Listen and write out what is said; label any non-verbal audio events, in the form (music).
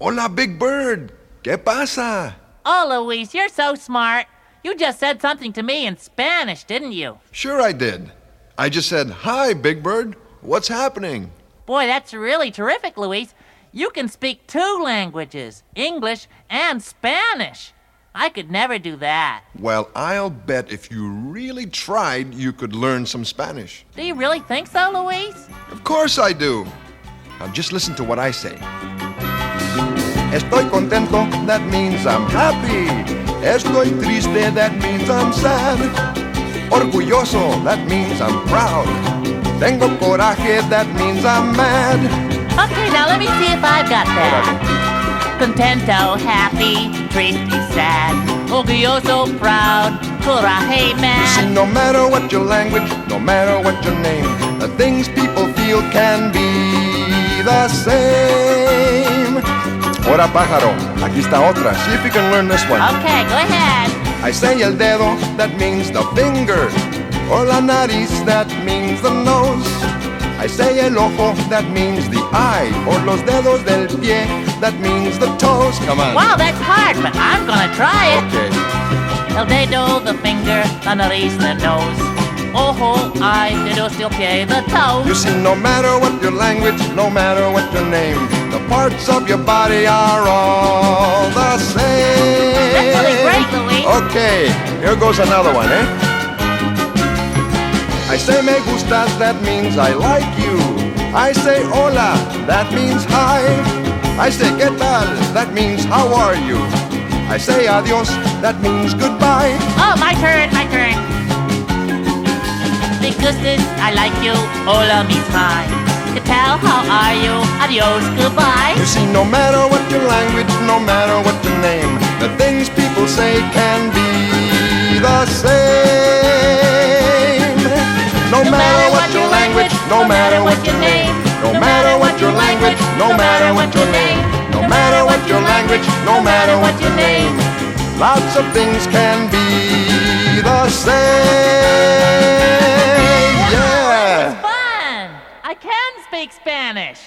Hola, Big Bird. ¿Qué pasa? Oh, Luis, you're so smart. You just said something to me in Spanish, didn't you? Sure, I did. I just said, Hi, Big Bird. What's happening? Boy, that's really terrific, Luis. You can speak two languages English and Spanish. I could never do that. Well, I'll bet if you really tried, you could learn some Spanish. Do you really think so, Luis? Of course I do. Now just listen to what I say. Estoy contento, that means I'm happy. Estoy triste, that means I'm sad. Orgulloso, that means I'm proud. Tengo coraje, that means I'm mad. Okay, now let me see if I've got that. Contento, happy, triste, sad. Orgulloso, proud, coraje, See, no matter what your language, no matter what your name, the things people feel can be the same. Pájaro, aquí está otra. See if you can learn this one. Okay, go ahead. I say el dedo, that means the finger. Or la nariz, that means the nose. I say el ojo, that means the eye. Or los dedos del pie, that means the toes. Come on. Wow, that's hard, but I'm gonna try it. Okay. El dedo, the finger, la nariz, the nose. Ojo, eye, dedos del pie, the toe. You see, no matter what your language, no matter what your name, parts of your body are all the same. That's really great, Luis. Okay, here goes another one, eh? I say me gustas, that means I like you. I say hola, that means hi. I say qué tal, that means how are you. I say adios, that means goodbye. Oh, my turn, my turn. Big gustus, I like you. Hola, means hi. Que tal, how are you? Adios, goodbye. You see, no matter what your language, no matter what your name, the things people say can be the same. No matter what your language, no matter what your name, no matter what your language, no matter what your name, no matter what your language, no matter what your name, lots of things can be the same. (laughs) Yeah. fun. I can speak Spanish.